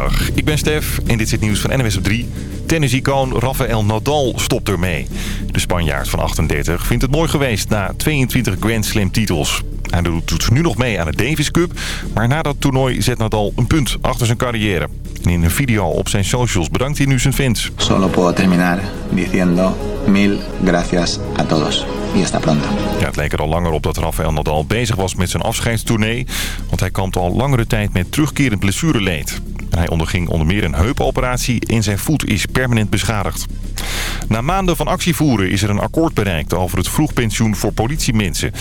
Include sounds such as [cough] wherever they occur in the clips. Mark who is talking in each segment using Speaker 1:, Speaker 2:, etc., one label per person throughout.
Speaker 1: Goedemiddag, ik ben Stef en dit is het nieuws van NWS op 3. Tennisicoon Rafael Nadal stopt ermee. De Spanjaard van 38 vindt het mooi geweest na 22 Grand Slam titels. Hij doet nu nog mee aan de Davis Cup, maar na dat toernooi zet Nadal een punt achter zijn carrière. En in een video op zijn socials bedankt hij nu zijn fans.
Speaker 2: Solo puedo terminar diciendo mil gracias a todos. Y hasta pronto.
Speaker 1: Ja, het leek er al langer op dat Rafael Nadal bezig was met zijn afscheidstournee. Want hij kampte al langere tijd met terugkerend blessureleed. Hij onderging onder meer een heupoperatie en zijn voet is permanent beschadigd. Na maanden van actie voeren is er een akkoord bereikt over het vroegpensioen voor politiemensen.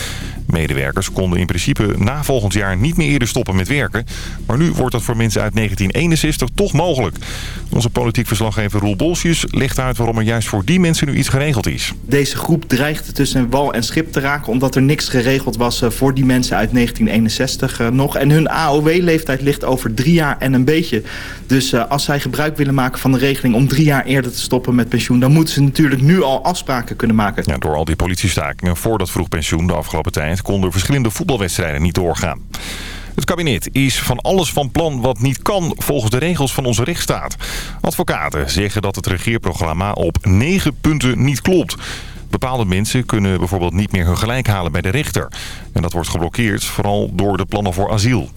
Speaker 1: Medewerkers konden in principe na volgend jaar niet meer eerder stoppen met werken. Maar nu wordt dat voor mensen uit 1961 toch mogelijk. Onze politiek verslaggever Roel Bolsjes legt uit waarom er juist voor die mensen nu iets geregeld is.
Speaker 3: Deze groep dreigde tussen wal en schip te raken... omdat er niks geregeld was eh, voor die mensen uit 1961 eh, nog. En hun AOW-leeftijd ligt over drie jaar en een beetje. Dus eh, als zij gebruik willen maken van de regeling om drie jaar eerder te stoppen met pensioen... dan moeten ze natuurlijk nu al afspraken kunnen maken.
Speaker 1: Ja, door al die politiestakingen voor dat vroeg pensioen de afgelopen tijd... konden verschillende voetbalwedstrijden niet doorgaan. Het kabinet is van alles van plan wat niet kan volgens de regels van onze rechtsstaat. Advocaten zeggen dat het regeerprogramma op negen punten niet klopt. Bepaalde mensen kunnen bijvoorbeeld niet meer hun gelijk halen bij de rechter. En dat wordt geblokkeerd, vooral door de plannen voor asiel.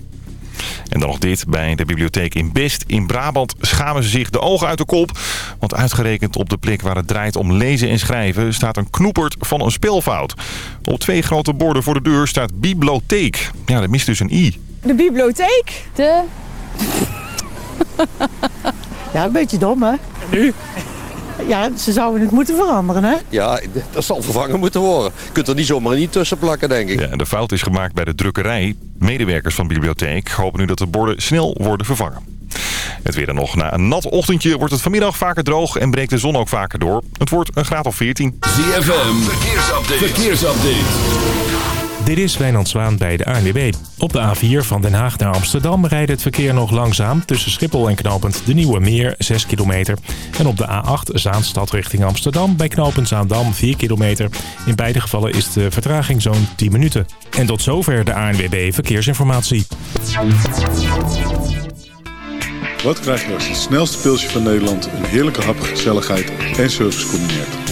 Speaker 1: En dan nog dit. Bij de bibliotheek in Best in Brabant schamen ze zich de ogen uit de kop. Want uitgerekend op de plek waar het draait om lezen en schrijven... staat een knoepert van een spelfout. Op twee grote borden voor de deur staat bibliotheek. Ja, dat mist dus een i.
Speaker 4: De bibliotheek? De... [laughs]
Speaker 5: Ja, een beetje dom, hè?
Speaker 6: Nu?
Speaker 5: Ja, ze zouden het moeten veranderen, hè?
Speaker 6: Ja, dat zal vervangen moeten worden. Je kunt er niet zomaar niet tussen plakken, denk ik.
Speaker 1: Ja, en de fout is gemaakt bij de drukkerij. Medewerkers van de bibliotheek hopen nu dat de borden snel worden vervangen. Het weer dan nog. Na een nat ochtendje wordt het vanmiddag vaker droog en breekt de zon ook vaker door. Het wordt een graad of 14.
Speaker 7: ZFM, verkeersupdate. verkeersupdate.
Speaker 8: Dit is Wijnand Zwaan bij de ANWB. Op de A4 van Den Haag naar Amsterdam rijdt het verkeer nog langzaam... tussen Schiphol en knooppunt De Nieuwe Meer, 6 kilometer. En op de A8 Zaanstad richting Amsterdam bij knooppunt Zaandam, 4 kilometer. In beide gevallen is de vertraging zo'n 10 minuten. En tot zover de ANWB Verkeersinformatie.
Speaker 9: Wat krijg je als het snelste pilsje van Nederland... een heerlijke hap, gezelligheid en service combineert?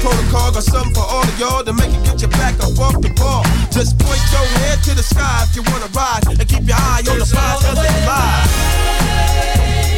Speaker 10: protocol. Got something for all of y'all to make it get your back up off the ball. Just point your head to the sky if you wanna ride, and keep your eye on the prize 'cause it's live.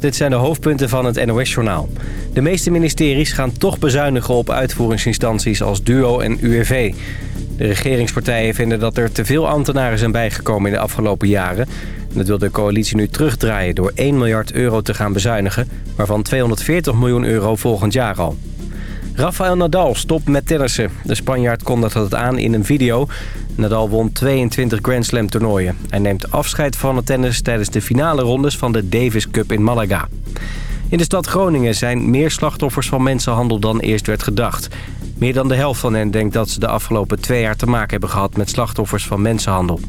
Speaker 11: Dit zijn de hoofdpunten van het NOS-journaal. De meeste ministeries gaan toch bezuinigen op uitvoeringsinstanties als DUO en UWV. De regeringspartijen vinden dat er te veel ambtenaren zijn bijgekomen in de afgelopen jaren. En dat wil de coalitie nu terugdraaien door 1 miljard euro te gaan bezuinigen... waarvan 240 miljoen euro volgend jaar al. Rafael Nadal stopt met tennissen. De Spanjaard kondigde het aan in een video. Nadal won 22 Grand Slam toernooien. Hij neemt afscheid van het tennis tijdens de finale rondes van de Davis Cup in Malaga. In de stad Groningen zijn meer slachtoffers van mensenhandel dan eerst werd gedacht. Meer dan de helft van hen denkt dat ze de afgelopen twee jaar te maken hebben gehad met slachtoffers van mensenhandel.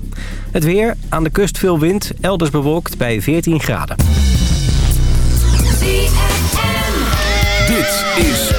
Speaker 11: Het weer, aan de kust veel wind, elders bewolkt bij 14 graden.
Speaker 7: Dit is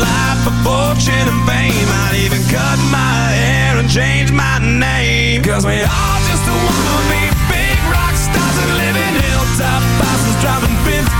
Speaker 12: life for fortune and fame. I'd even cut my hair and change my name. Cause we all just wanna be big rock stars And live in hilltop houses driving 15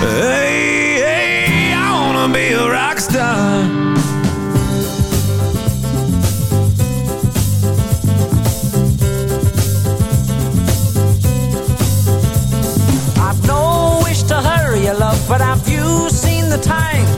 Speaker 12: Hey, hey, I wanna be a rock star. I've no wish to hurry your love, but have you seen
Speaker 13: the time?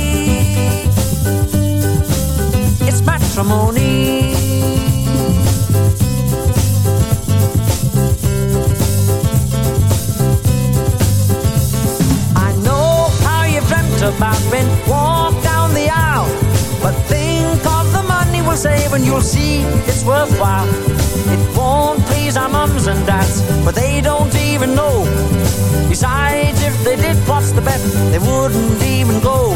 Speaker 13: It's matrimony. I know how you've dreamt about being walked down the aisle. But think of the money we'll save and you'll see it's worthwhile. It won't please our mums and dads, but they don't even know. Besides, if they did, what's the bet? They wouldn't even go.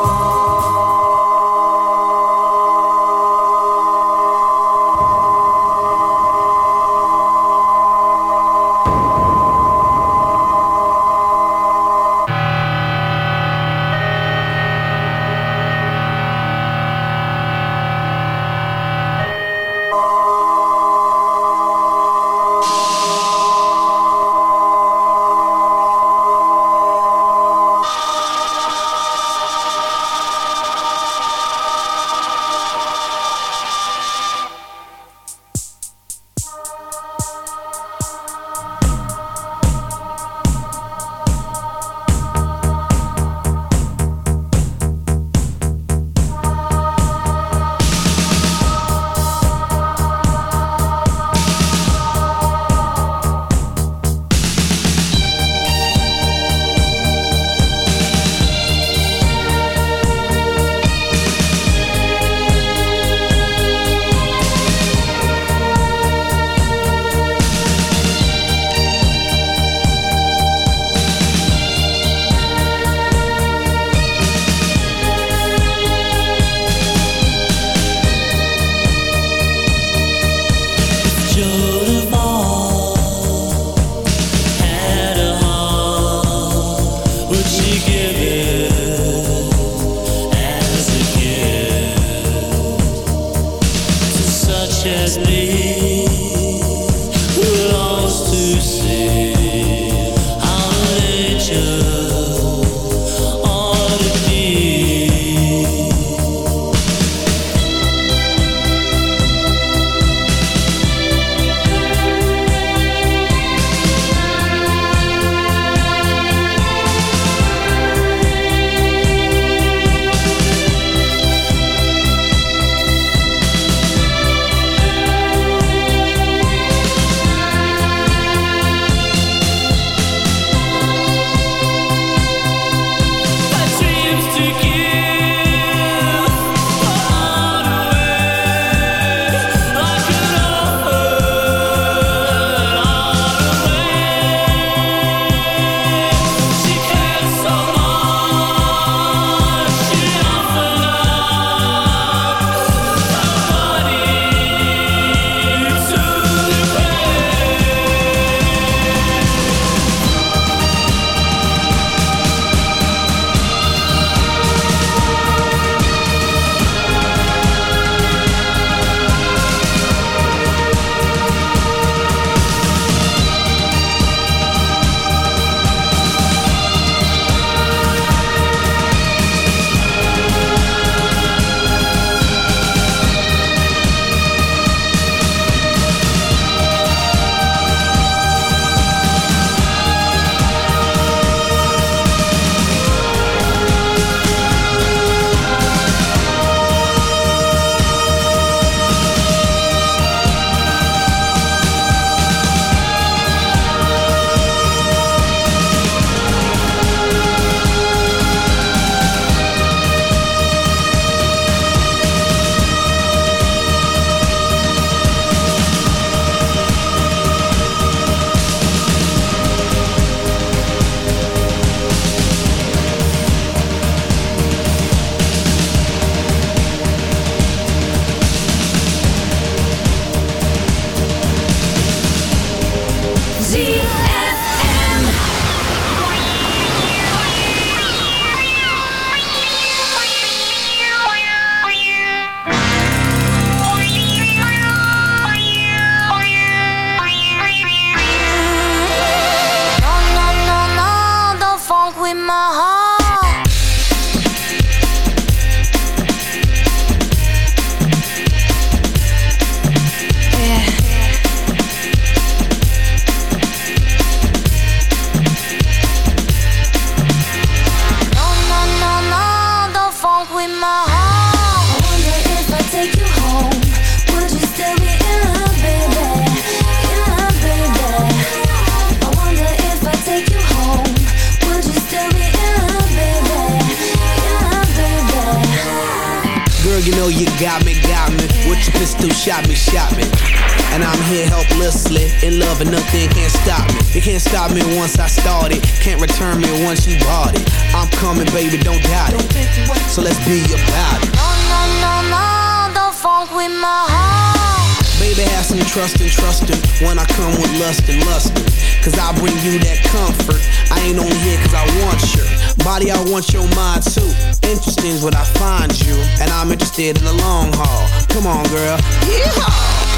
Speaker 12: Body, I want your mind too. Interesting is what I find you, and I'm interested in the long haul. Come on, girl. Yeehaw!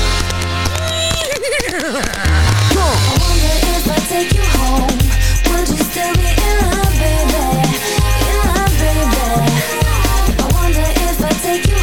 Speaker 14: I wonder if I take you home. Would you still be in love, baby? In love, baby. I wonder if I take you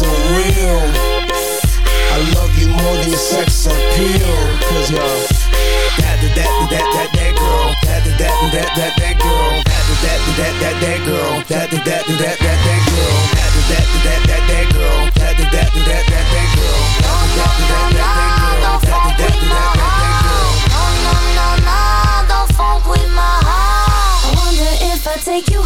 Speaker 12: so real. I love you more than sex appeal. Cause you're that, that, that, that, that, that girl. That, that, that, that, that, that girl. That, that, that, that, that girl. That, that, that, that, that, that girl. That, that, that, that, that girl. That, that, that, that, that, that girl. That, that, that, that, that girl. That, that, that, that, that girl.
Speaker 14: No, no, no, no, don't funk with my heart. I wonder if I take you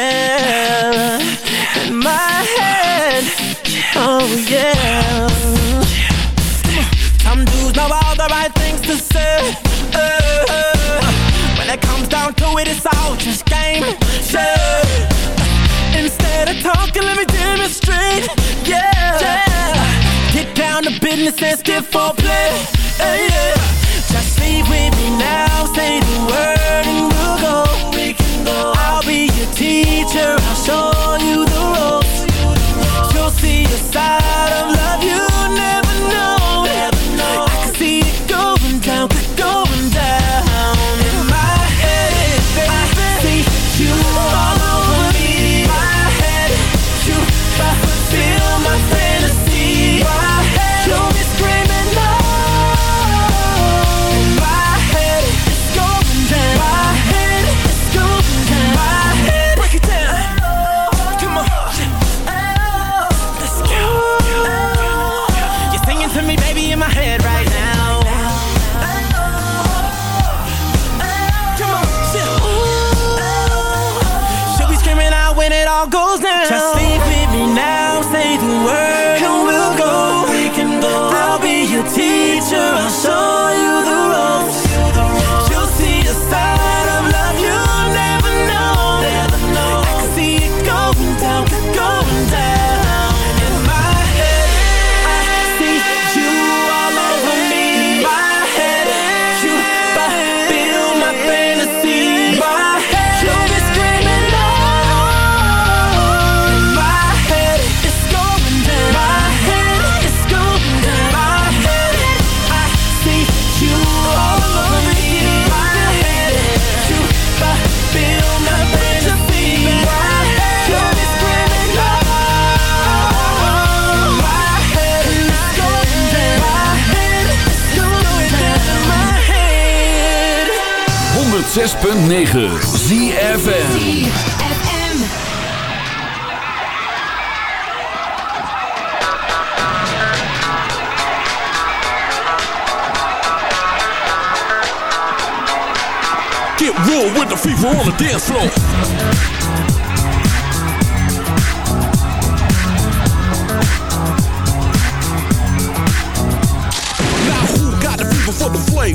Speaker 15: yeah. In my head, oh yeah. Some dudes know all the right things to say. Uh, when it comes down to it, it's all just game. Yeah. Instead of talking, let me demonstrate. Yeah. Get down to business and skip for play. Hey, yeah. Just leave with me now.
Speaker 7: 106.9 ZFM.
Speaker 16: Get real with the fever on the dance floor. Now who got the fever for the flame?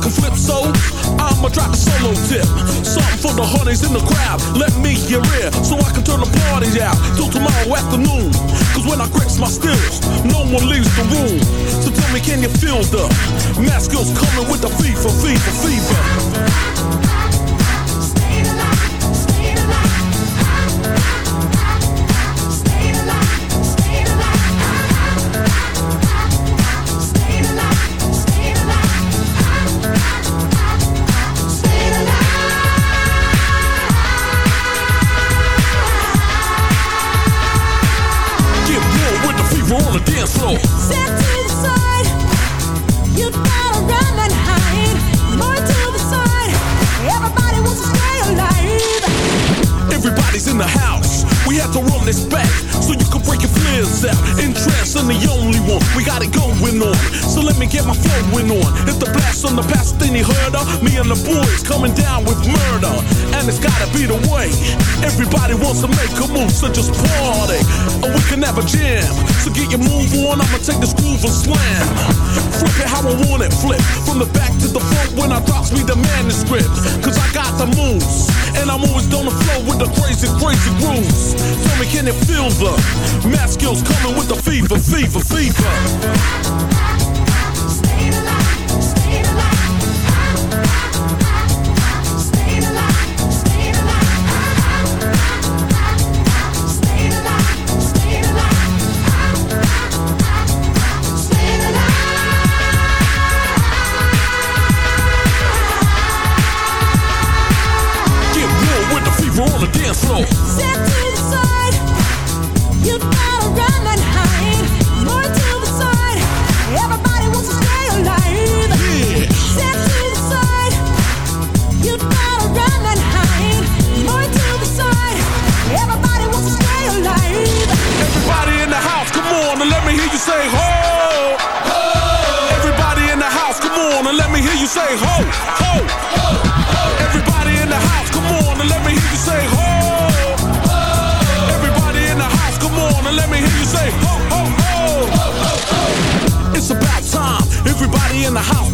Speaker 16: Can flip so. I'ma drop the solo tip. Something for the honeys in the crowd. Let me hear it. So I can turn the party out till tomorrow afternoon. Cause when I grips my stills, no one leaves the room. So tell me, can you feel the mask skills coming with the fever, fever, fever? The house. We had to run this back so you can break your flares out. In the only one. We got it going on. So let me get my flowing on. Hit the blast on the past thing you heard of. Me and the boys coming down with murder. And it's gotta be the way. Everybody wants to make a move, so just party. Or we can have a jam. So get your move on. I'ma take this groove and slam. Flip it how I want it. Flip from the back to the front when I drops me the manuscript. Cause I got the moves. And I'm always on the flow with the crazy, crazy grooves. Tell me, can you feel the math skills coming with the fever, fever, fever?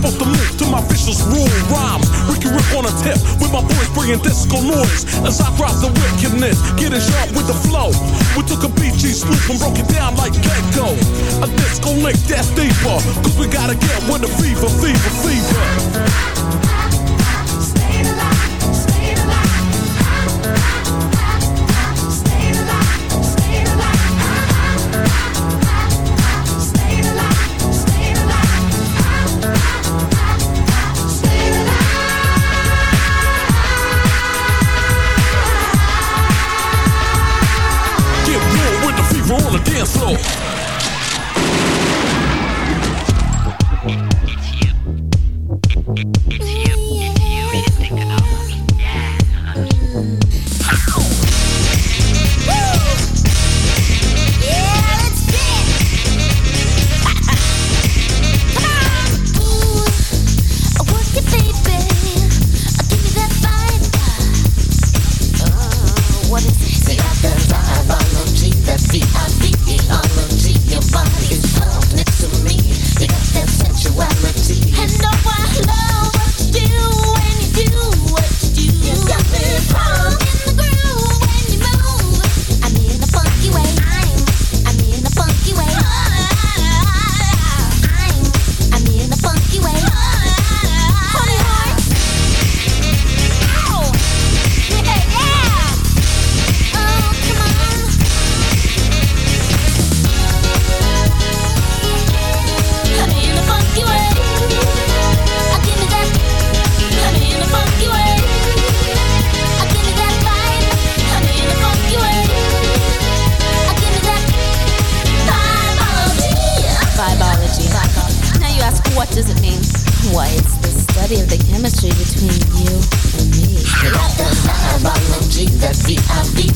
Speaker 16: In the move to my vicious rule rhymes. Ricky rip on a tip with my boys bringing disco noise as I drop the wickedness, getting sharp with the flow. We took a BG swoop and broke it down like Gecko. A disco lick that's deeper, cause we gotta get with the fever, fever, fever. Get floor.
Speaker 17: VIP.